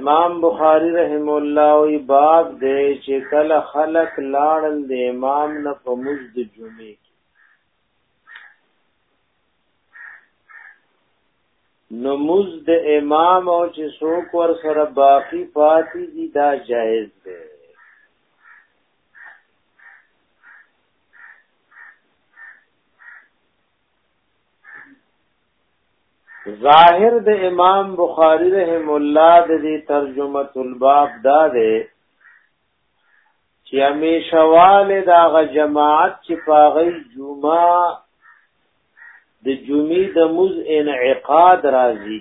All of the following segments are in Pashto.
امام بخاری رحم الله وی باب دې چې کله خلق لاړل د امام نه په مزد جمعې کې نو مزد امام او چې څوک ور سره باقی پاتې دي دا جائز دی ظاهر د امام بخاری رحم الله د دې ترجمه الباب دا ده چې همیشوال دا غ جماعت چې پاغی جمعه د جمعې د مز انعقاد راځي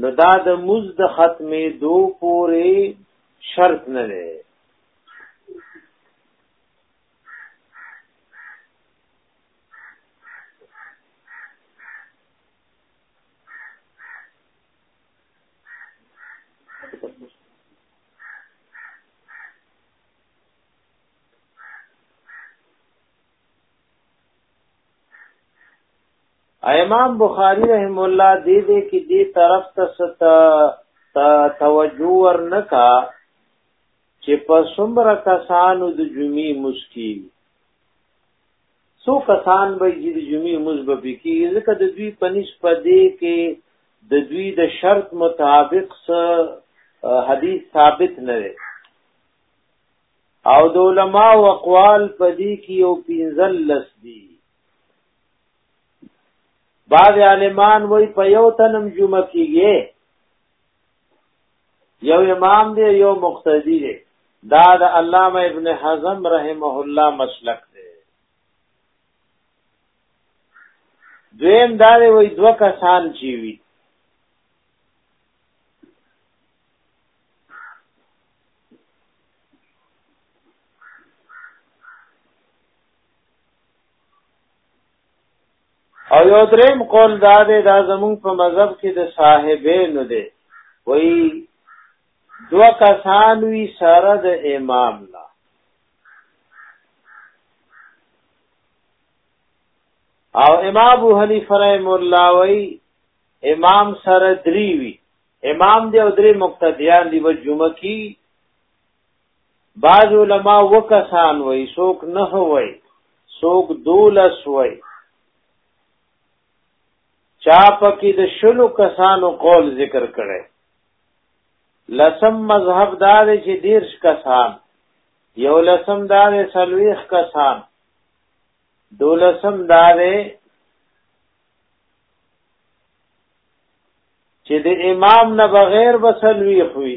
نو دا د مز د ختمې دو پورې شرط نه دی امام بخاری رحم الله دې دې کې دې طرف ته ست توجه ورنکا چې په څومره کسانو د جمعې مسکی څو کسان به چې د جمعې موږ به پکې ځکه د دوی په نسبت دی کې د دوی د شرط مطابق څه حدیث ثابت نه دی او د علما او اقوال په دې کې یو پینځل لس دي بعض عالمان وای په یو تنم جمعه کېږي یو امام دی یو مقتدی دی دا د علامه ابن حزم رحمه الله مسلک دی دویم دا دی وای دوه کسان چی وی او یو دریم قول دا دی دا زمونږ په مذهب کې د صاحبینو دی وای دو کسان وی سره د امام نه او امام ابو حنیفه رحم الله وای امام سره دری وی امام دی او درې مقتدیان دی و جمعه کی بعض علما وکسان وای سوک نه وای سوک دولس وای چا پکې د شلو کسانو قول ذکر کړي لسم مذهب دار چې دیرش کسان یو لسم دار سلویخ کسان دولسم دار چې د امام نه بغیر بسلویخ وي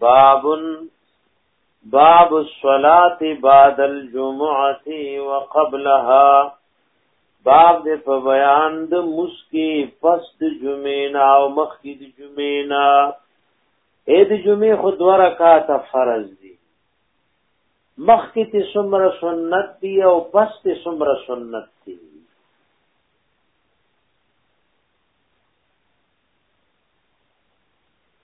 باب باب الصلاة بعد الجمعة وقبلها باب د په بیان د مسکی پس د جمعینا او مخکی د جمعینا اې د جمعې خو دوه رکعات فرض دي مخکی ته سمره سنت دي او پس ته سمره سنت دي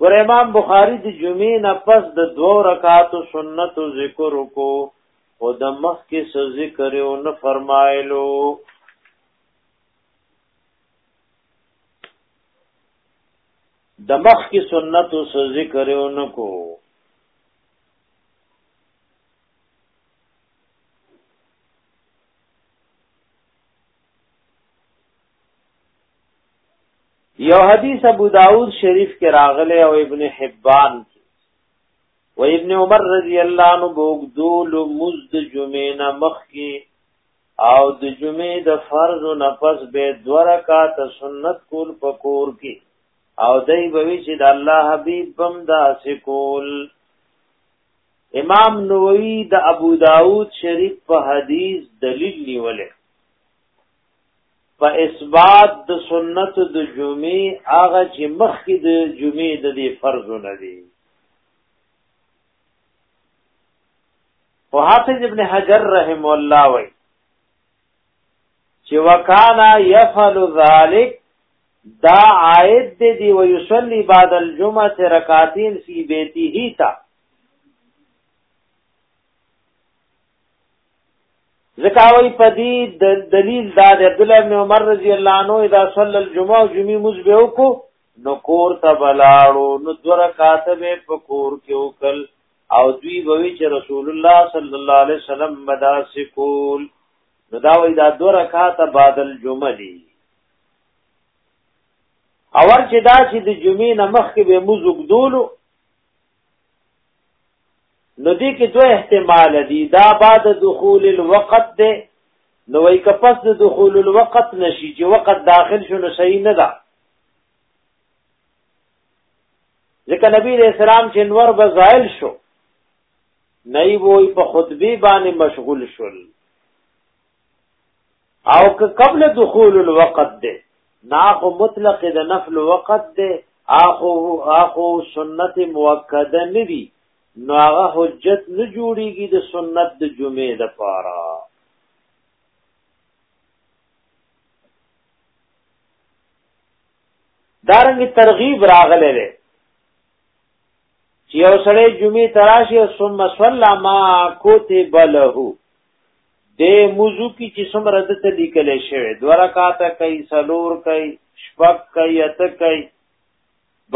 ګور امام بخاری د جمعې نه پس د دوو رکعاتو سنت ذکر کو او د مخ کې څه ذکر او نه فرمایلو د مخ کې سنت او څه ذکر او نه کو یو حدیث ابو داود شریف کې راغلی او ابن حبان کې و ابن عمر رضی الله عنه بوګدول مزد جمعنا مخ کې او د جمعې د فرض او نفس به دو رکعات سنت کول پکور کې او دای بوي چې د الله حبيب بم دا سکول امام نووي د ابو داود شریف په حدیث دلیل نیولې په اثبات د سنت د جمعې هغه چې مخکې د جمعې د دې فرض نه دي او حافظ ابن حجر رحم الله وای چې وکانا يفعل ذلك دا عائد دی دی و یصلی بعد الجمعه رکعتین فی بیته تا ځکه وایي په دې دلیل دا د عبد الله بن عمر رضی الله عنه اذا صلى الجمعه جمعه مز به وکړو نو کور ته بلاړو نو دره کاتبه په کور کې وکل او دوی بوي چې رسول الله صلی الله علیه وسلم مدا سکول نو دا وی دا دو رکعات بعد الجمعه دي اور چې دا چې د جمعې نمخ کې به موږ وګدولو نو دې کې دوه احتمال دي دا بعد دخول الوقت ده نو وای که پس د دخول الوقت نشي چې وقت داخل شو نو صحیح نه ده ځکه نبی علیہ السلام چې انور بزایل شو نئی وای په خطبه باندې مشغول شول او که قبل دخول الوقت ده نا خو مطلق د نفل وقت ده اخو اخو سنت مؤکده ندی نو هغه حجت نه جوړیږي د سنت د جمعې د پاره دارنګ ترغیب راغله ده چې یو سړی جمعې تراشي ثم صلى ما کوتب له د موضوع کی چې څومره د ته لیکل شوی دوه رکعاته کوي سلور کوي شپږ کوي اته کوي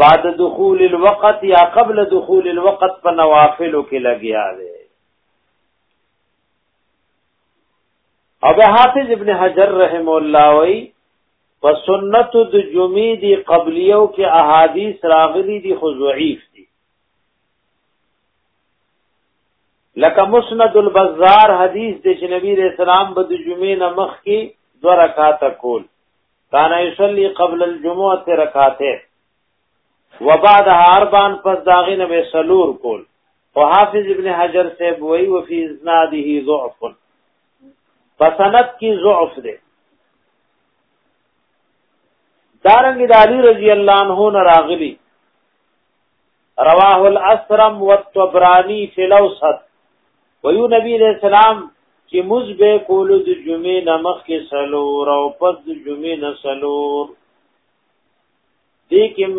بعد دخول الوقت یا قبل دخول الوقت په نوافلو کې لګیا دی او به حافظ ابن حجر رحم الله وی په سنت د جمعې دی قبلیو کې احادیث راغلي دي خو ضعیف دي لکه مسند البزار حدیث د نبی رسول الله به د جمعې نه مخ کې دو رکعات کول کان یصلی قبل الجمعه رکعاته وبعدها اربعن پس داغه نه به سلور کول او حافظ ابن حجر سے بوئی و فی اسناده ضعف پسند کی ضعف دے دارنګ د علی رضی الله عنه نه راغلی رواه الاسرم والطبراني في الاوسط ويو نبی علیہ السلام چې موږ به کول د جمعې نمخ کې سلور او پس د جمعې نه سلور دیکم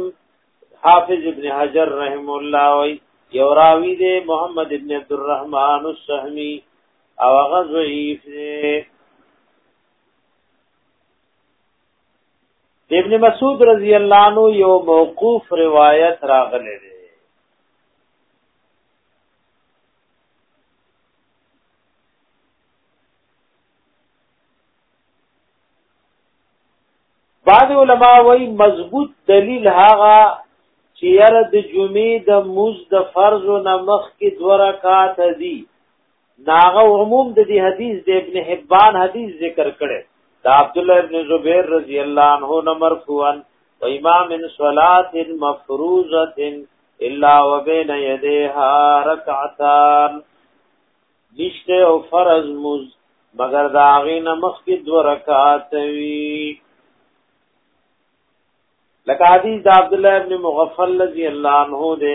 حافظ ابن حجر رحم الله وی یو راوی دی محمد ابن عبد الرحمن السهمی او غزویف دی ابن مسعود رضی الله عنه یو موقوف روایت راغلی دی بعض علما وایي مضبوط دلیل هغه چې یره د جمعې د موز د فرض او نمخ کې دوه رکعات دي ناغه عموم د دې حدیث د ابن حبان حدیث ذکر کړي دا عبد الله ابن زبیر رضی الله عنه نه مرفوعا و امام صلات مفروزه الا وبين يديها ركعتان نشته او فرض مز مگر دا غینه مخ کې دو رکعات وی لکه حدیث د عبد الله ابن مغفل رضی الله عنه ده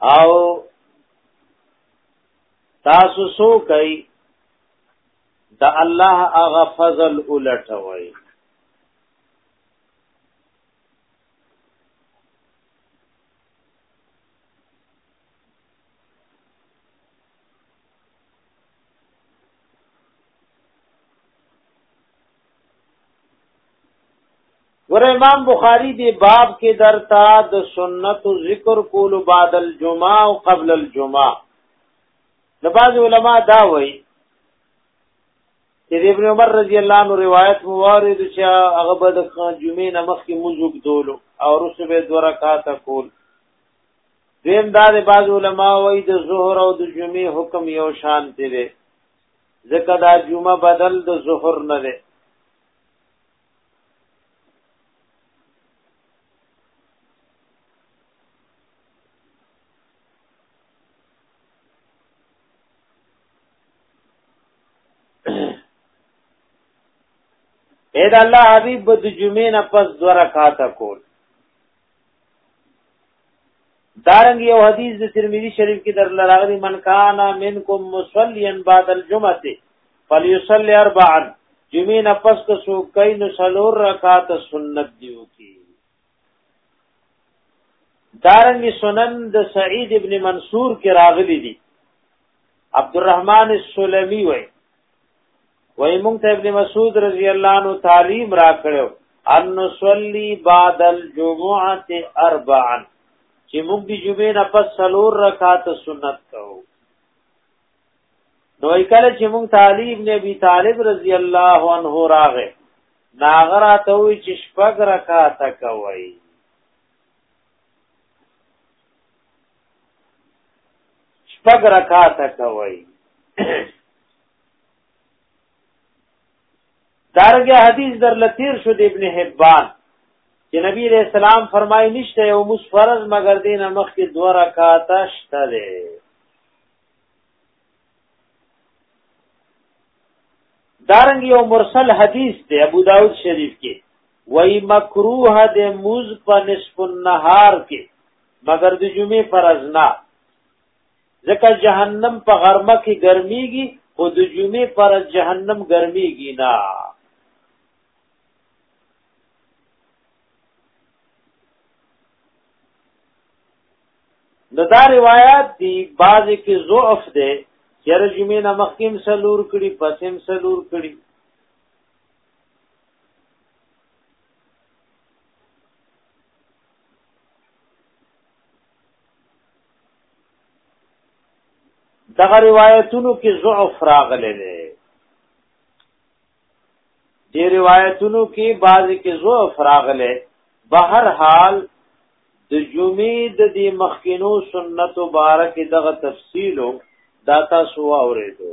او تاسو سو کوي د الله هغه فضل ولټوي ور امام بخاری دی باب کې درتا د سنت ذکر کول بعد الجمعه او قبل الجمعه د باز علما دا وایي چې ابن عمر رضی الله عنه روایت موارد چې هغه به د جمعې نمخ کې موږ دولو او رسو به دوه رکعات کول دیم دا د باز علما وایي د ظهر او د جمعې حکم یو شان دی ځکه دا جمعه بدل د ظهر نه ده اې دا الله حبيب د جمعې نه پس دوه رکعاته کول دارنګ یو حدیث د ترمذی شریف کې در لراغلی من کان منکم مصلیا بعد الجمعه فلیصلی اربعا جمعه نه پس کو سو کین سلور رکعات سنت دیو کی دارنګ سنن د سعید ابن منصور کې راغلی دي عبدالرحمن السلمی وای وای مونږ ته ابن مسعود رضی الله عنه تعلیم را کړو ان نصلي بعد الجمعه اربعا چې موږ د جمعې نه پس څلور رکعات سنت کوو نو کله چې موږ طالب نه بي طالب رضی الله عنه راغې ناغرا ته وی چې شپږ رکعات کوي شپږ رکعات کوي دارنګه حدیث در لتیر شو د ابن حبان چې نبی علیہ السلام فرمایي نشته یو مس فرض مگر دینه مخکې دوه رکعات شته ده دارنګ یو مرسل حدیث دی ابو داود شریف کې وای مکروه د موز په نصف النهار کې مگر د جمعې فرض نه ځکه جهنم په غرمه کې ګرميږي او د جمعې پر جهنم ګرميږي نه نو دا روایت دی بعضی کې ضعف دی چیر جمعه نه مخکیم سلور کړي پسیم سلور کړي دغه روایتونو کې ضعف راغلی دی دی روایتونو کې بعضی کې زو فراغله بهر حال د جمعې د دې مخکینو سنت مبارک دغه تفصیلو دا تاسو اوریدو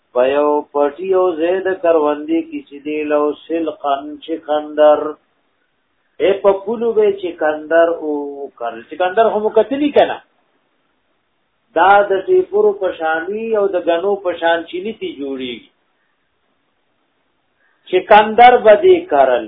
په یو پټي او زید کروندې کې چې دی لو سلقن چې کندر اے په پولو به چې کندر او کړ چې کندر هم کتلی کنه دا د ټیپور پشانی او د غنو پشان چینی تی جوړی چې کندر بدی کارل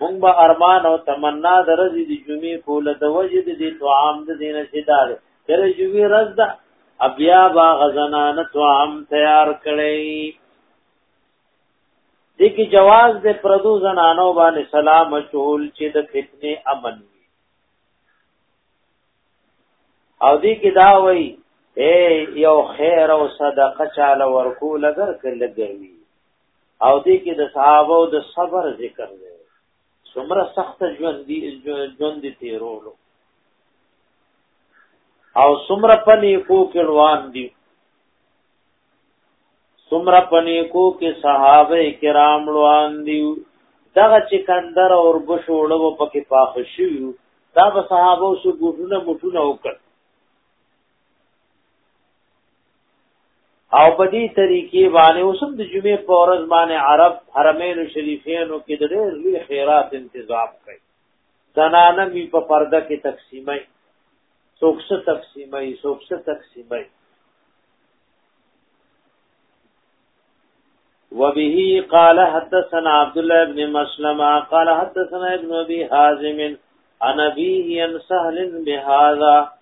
مونږ به ارمان او تمنا درځي د جمعې کوله د وجه د دې طعام د دینه شدار تر جمعې رز ده بیا با غزنان طعام تیار کړي دې کې جواز د پردو زنانو باندې سلام چول چې د فتنه امن او دې کې دا وایي اے یو خیر او صدقه چاله ورکو لګر کله ګوي او دې کې د صحابه د صبر ذکر دی څومره سخت ژوند دی ژوند دی تیرولو او څومره پنی کو کې روان دي څومره پنی کو کې صحابه کرام روان دي دغه چې کندر او بشوړو پکې پاخ شي دا به صحابه سو ګوټونه مټونه وکړ او په دې طریقې باندې اوسم د جمعې په ورځ باندې عرب حرمین شریفینو کې د ډېر لوی خیرات تنظیم کوي زنانه می په پرده کې تقسیمای څوک څه تقسیمای څوک څه تقسیمای وبه قال حدثنا عبد الله بن مسلمه قال حدثنا ابن ابي حازم عن ابيه عن سهل بهذا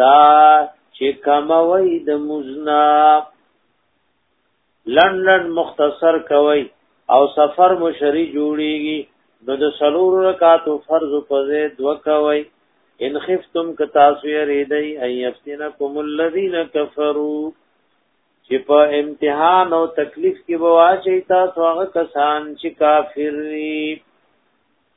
دا چې کموي د مزنا لندن مختصر کوي او سفر مشری جوړیږي نو د سلور رکعات فرض په ځای دو کوي ان خفتم ک تاسو یې ریدای ان یفتنکم الذین کفروا چې په امتحان او تکلیف کې بواچي تاسو هغه کسان چې کافر دي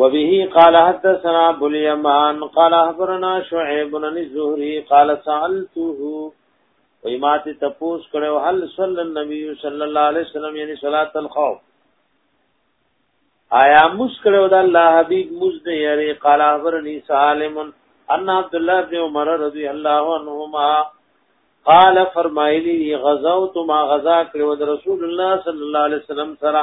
وبه قال حدثنا ابو اليمان قال اخبرنا شعيب بن الزهري قال سالته ويمات تپوس کړو هل صلى النبي صلى الله عليه وسلم يعني صلاه الخوف آیا مسکړو د الله حبيب مزد يري قال اخبرني سالم ان عبد الله بن عمر رضي الله عنهما قال فرمایلی غزوت ما غزا کړو د رسول الله صلی الله علیه وسلم سره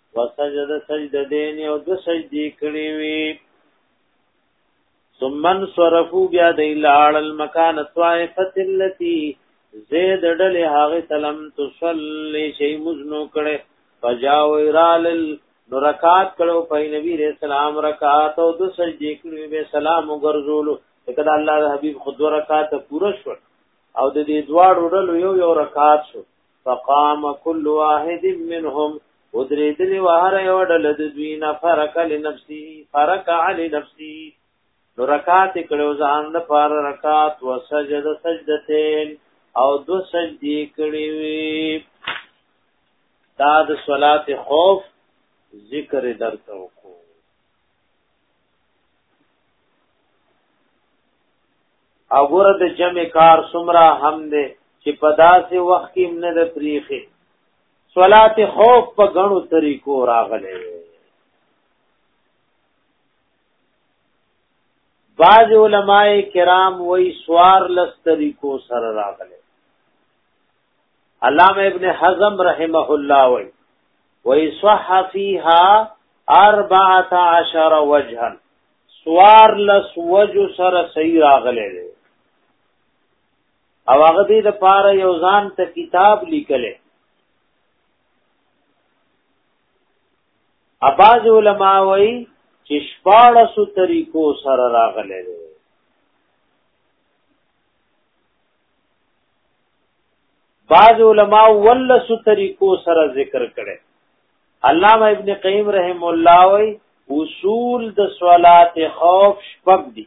وسجد سجدتين او دو سجدي کړی وی ثم انصرفوا بیا د الاړ المکان الطائفه التي زید ډل هغه تلم تصلي شی مزنو کړي فجاو رال نورکات کړو په نبی رسول الله رکعات او د سجدي کړي به سلام وګرځولو کله الله حبیب خود رکعات پوره شو او د دې دواړو ډلو یو یو رکعات شو فقام كل واحد منهم ودریدل وهر یو ډله د دوی نه فرق لنفسه فرق علی نفسه نو رکعات کړو ځان د پار رکعات او سجده سجدتين او دو سجدي کړی وی دا د صلات خوف ذکر درته وکړو اګوره د جمع کار سمرا هم دې چې په داسې وخت کې نه د پریخي صلات خوف په غنو طریقو راغلي بعض علماء کرام وای سوار لس طریقو سره راغلي علامه ابن حزم رحمه الله وای وای صح فیها 14 وجها سوار لس وجو سره صحیح راغلی دی او هغه دې د پاره یو ځان ته کتاب لیکلی اباز علماء وایي چې شپاړسو طریقو سره راغلی دی بعض علماء ولسو طریقو سره ذکر کړي علامه ابن قیم رحم الله وی اصول د صلات خوف شپږ دي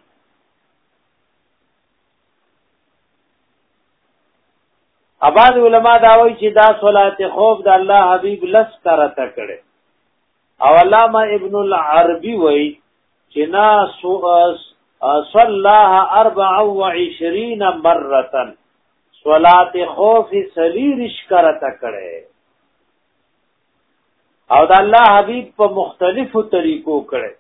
اباد علما دا وایي چې دا صلات خوف د الله حبیب لس کرته کړي او علامه ابن العربی وایي چې نا صلاها 24 مره صلات خوف سلیرش کرته کړي او د الله حبیب په مختلفو طریقو کړي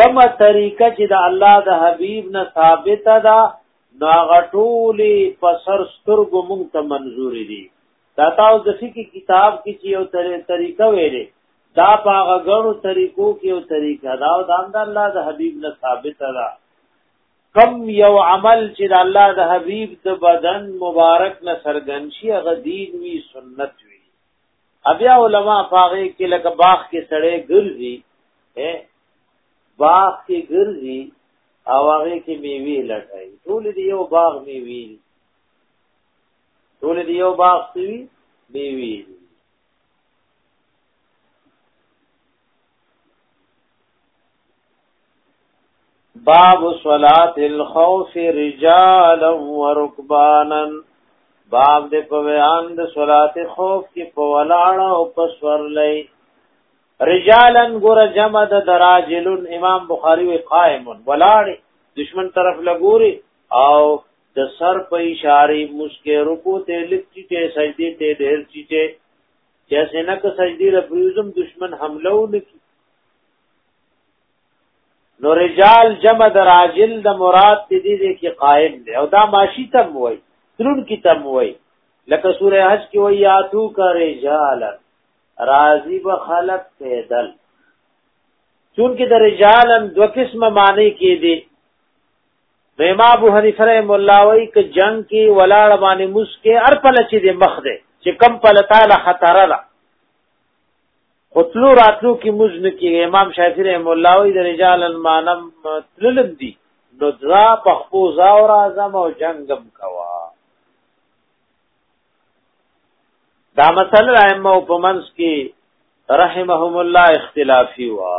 کومه طریقه چې د الله د حبیب نه ثابته ده ناغټولې په سر سترګو مونږ ته منظور دي دا تاسو د فقې کتاب کې چې یو طریقه ویلې دا پاغه غړو طریقو کې یو طریقه دا او د الله د حبیب نه ثابته ده کم یو عمل چې د الله د حبیب د بدن مبارک نه سرګن شي هغه دین وی سنت وی بیا علما پاغه کې لکه باغ کې سړې ګرځي اے باغ کې ګرځي او هغه کې میوه لټای ټول دی یو باغ میوه ټول دی یو باغ سی میوه باب صلات الخوف رجالا وركبانا باب د په بیان د صلات خوف کې په ولاړ او په سورلې رجالن ګور جمع د دراجلن امام بخاری وی قائم ولاړ دشمن طرف لګوري او د سر په اشاره مسکه رکو ته لکټی ته سجدي ته ډېر چیټه چې سینه که سجدی را پریوزم دشمن حمله ونکي نو رجال جمع د راجل د مراد دې دې کې قائم دی او دا ماشی تم وای ترون کی تم وای لکه سوره حج کې وای یاتو کا رجال راضی به خلق پیدل چون کې د رجالن دو قسم معنی کې دي نو امام ابو حنیفه رحم الله وای ک جنگ کې ولاړ باندې مسکه ار پله چې د مخ ده چې کم پله تعالی خطر را خطلو راتلو کې مزن کې امام شافعی رحم الله وای د رجال المانم تللم دي نو ذا پخپو ذا او اعظم او جنگم کوا دا مسله رحم او پمنس کې رحمهم الله اختلافي وا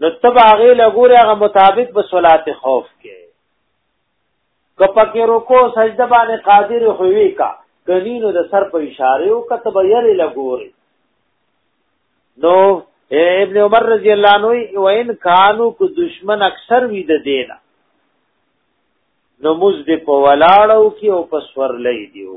نو تب هغه لګوري هغه مطابق به صلات خوف کې کپکه رکو سجده باندې قادر هوي کا کنینو د سر په اشاره او کتب یری لګوري نو ابن عمر رضی الله عنه وین کانو کو دشمن اکثر وی د دینا نو مز د په ولاړو کې او په سور لې دیو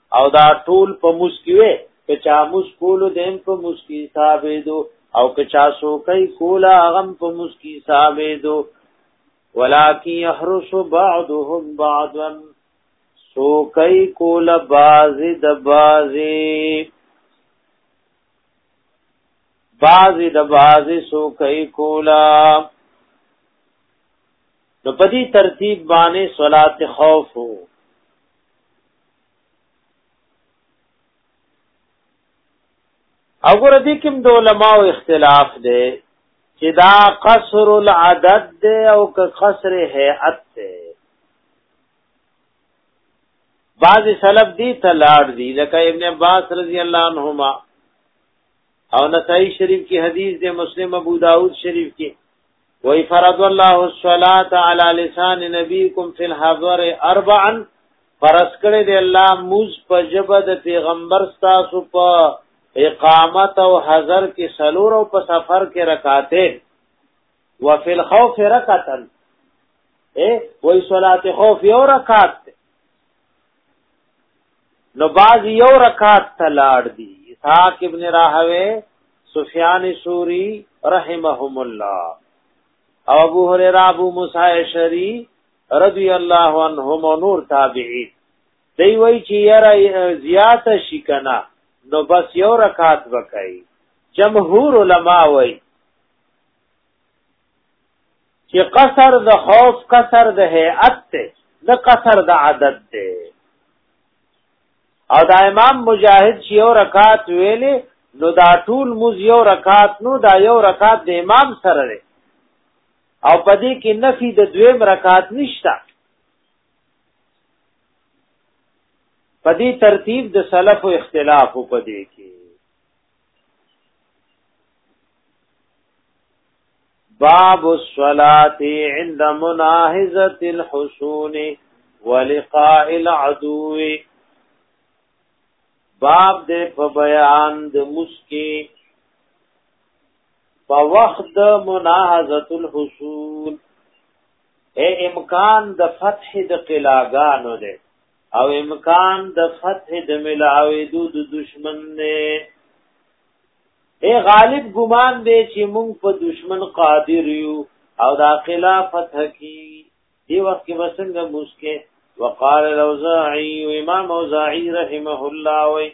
او دا ټول په مسکی وي که چا مس کولو دیم په مسکی ثابتو او که چا سو کوي کولا غم په مسکی ثابتو ولکن يحرس بعضهم بعضا سو کوي کولا باز د بازي باز د بازي سو کوي کولا نو پدی ترتیب باندې صلات خوف وو او ګور دې کوم د علماو اختلاف دی چې دا قصر العدد دی او که قصر هيئت دی بعض سلف دی تلاړ دی لکه ابن عباس رضی الله عنهما او نسائی شریف کی حدیث دے مسلم ابو داود شریف کی وی فرض الله الصلاة علی لسان نبیکم فی الحضر اربعا فرض کړی دی الله موز په جبه د پیغمبر تاسو په اقامت او حضر کې سلور او په سفر کې رکاته وفي الخوف رکعتا اے وای صلات خوف یو رکعت نو باز یو رکعت تلاړ دی اسحاق ابن راهوی سفیان سوری رحمهم الله او ابو هريره ابو موسی شری رضی الله عنهم نور تابعین دی وای چې یرا زیات شي کنه نو بس یو رکعت وکړي جمهور علما وای چې قصر د خوف قصر د هيئت ته د قصر د عدد ته او دا امام مجاهد چې یو رکعت ویلې نو دا ټول موز یو رکعت نو دا یو رکعت د امام سره دی او پدې کې نفي د دویم رکعت نشتا پدې ترتیب د سلف او اختلاف په دې کې باب الصلاة عند مناهزة الحصون ولقاء العدو باب دې په بیان د مسکی په وخت د مناهزه الحصول اے امکان د فتح د قلاګانو ده او امکان د فتح د ملاوي د دشمن نه اے غالب ګمان دی چې مونږ په دشمن قادر یو او دا خلافت حقی دی وخت کې وسنګ مسکه وقال الاوزاعي امام اوزاعي رحمه الله وي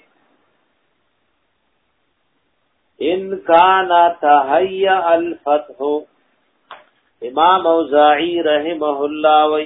ان كان تهيا الفتح امام اوزاعي رحمه الله وي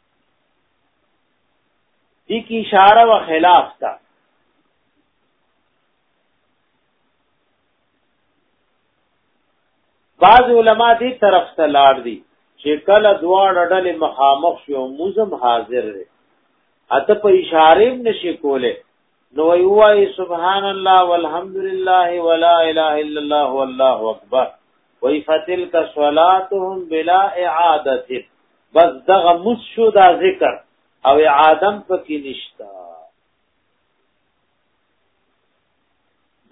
دي کې اشاره و خلاف تا بعض علما دې طرف ته لاړ دي چې کله دواړه ډلې مخامخ شو موزم حاضر دی اته په اشاره نشي کوله نو وای سبحان الله والحمد لله ولا اله الا الله والله اکبر وای فتلک صلاتهم بلا اعاده بس دغه مس شو دا ذکر او اعادم پکې نشتا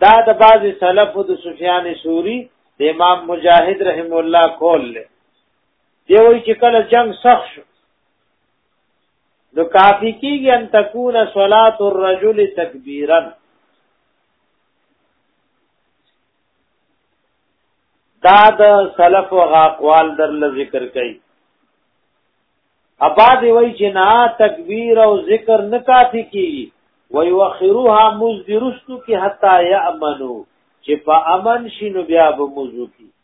دا د باز سلف د سفیان سوری د امام مجاهد رحم الله کول دی وی چې کله جنگ سخت شو نو کافی کیږي ان تکون صلات الرجل تکبیرا دا د سلف او اقوال در ل ذکر کړي ابا دی وای چې نا تکبیر او ذکر نه کافی کیږي وی وخروها مزدرستو کی حتا یامنو چې په امن شینو بیا به موضوع کی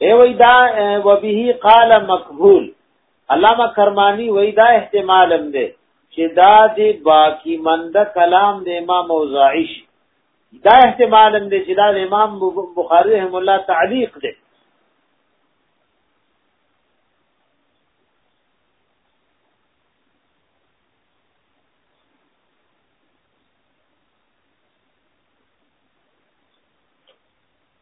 ای وای دا و به قال مقبول علامه کرمانی وای دا احتمال هم دی چې دا دی باقی مند کلام د امام اوزاعی شي دا احتمال هم دی چې دا د امام بخاری رحم الله تعلیق دی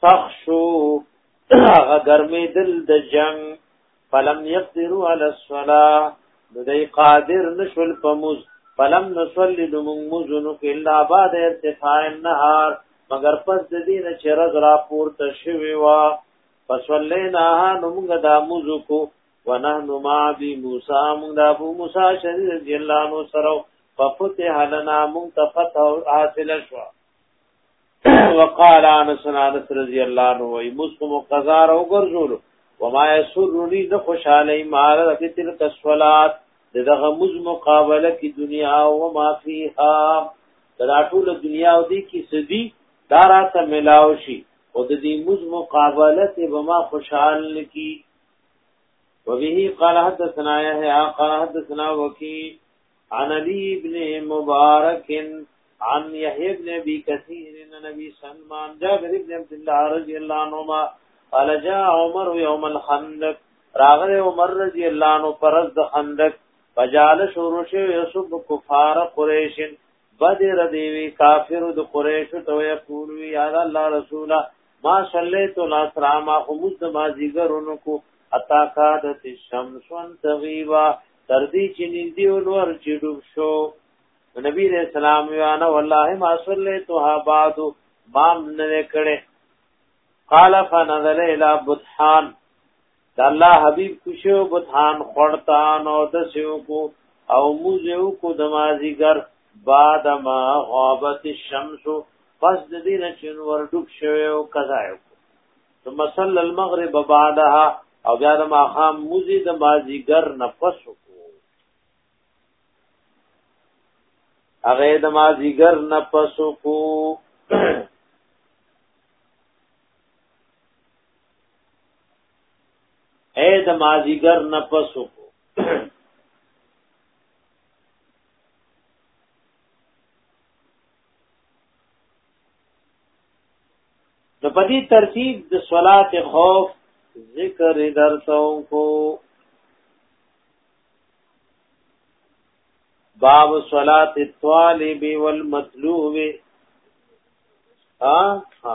سخ شو هغه ګرمې دل د جنگ فلم يقدروا على الصلاه دوی قادر نشول په موز فلم نصلي د موږ موزونو کې الا بعد ارتفاع النهار مگر پس د دین چې رز را پورته شوی وا فصلینا نو موږ د موزو کو ونحن ما بي موسی موږ د ابو موسی شری رضی الله عنه سره ففتح لنا موږ ته فتح حاصل شو وقال انس انس رضی الله عنه وای مسلم قضا او ګرځول وما يسرني ذ خوشاله مال في تلك الصلاه دغه مز مقابله کی دنیا او ما فيها دا ټول دنیا او دی کی سدی دارا ته ملاو شي او د دې مز مقابله ته بما خوشحال کی وبه قال حدثنا يحيى قال حدثنا وكيع عن علی ابن مبارک عن یحیی ابن ابی کثیر ان نبی سلمان جابر ابن عبد الله رضی الله عنهما قال جاء عمر یوم الخندق راغه عمر رضی الله عنه پرز د خندق فجال شروع شو یسب کفار قریش بدر دیوی کافر د قریش تو یقول یا الله رسولا ما صلیت الاسر ما خمس د مازیګرونو کو اتا کادت الشمس وان تغیبا تر دې چې نږدې ولور چې ډوب شو نبی علیہ السلام وانا والله ما صلیتها بعد مام نه کړي قال فنظر الى بطحان د الله حبیب کوشو بطحان خړتا نو د سیو کو او موزیو کو دمازیګر بعد ما غابت الشمس پس د دې نشن ور ډوب شوی او قضا یو ثم صلى المغرب بعدها او بیا د ماخام موزي د مازیګر نفس کو هغه د مازیګر نفس کو اے د مازیګر نفس کو نو په دې ترتیب د صلات خوف ذکر درسو کو باب صلات الطالب والمطلوب ها ها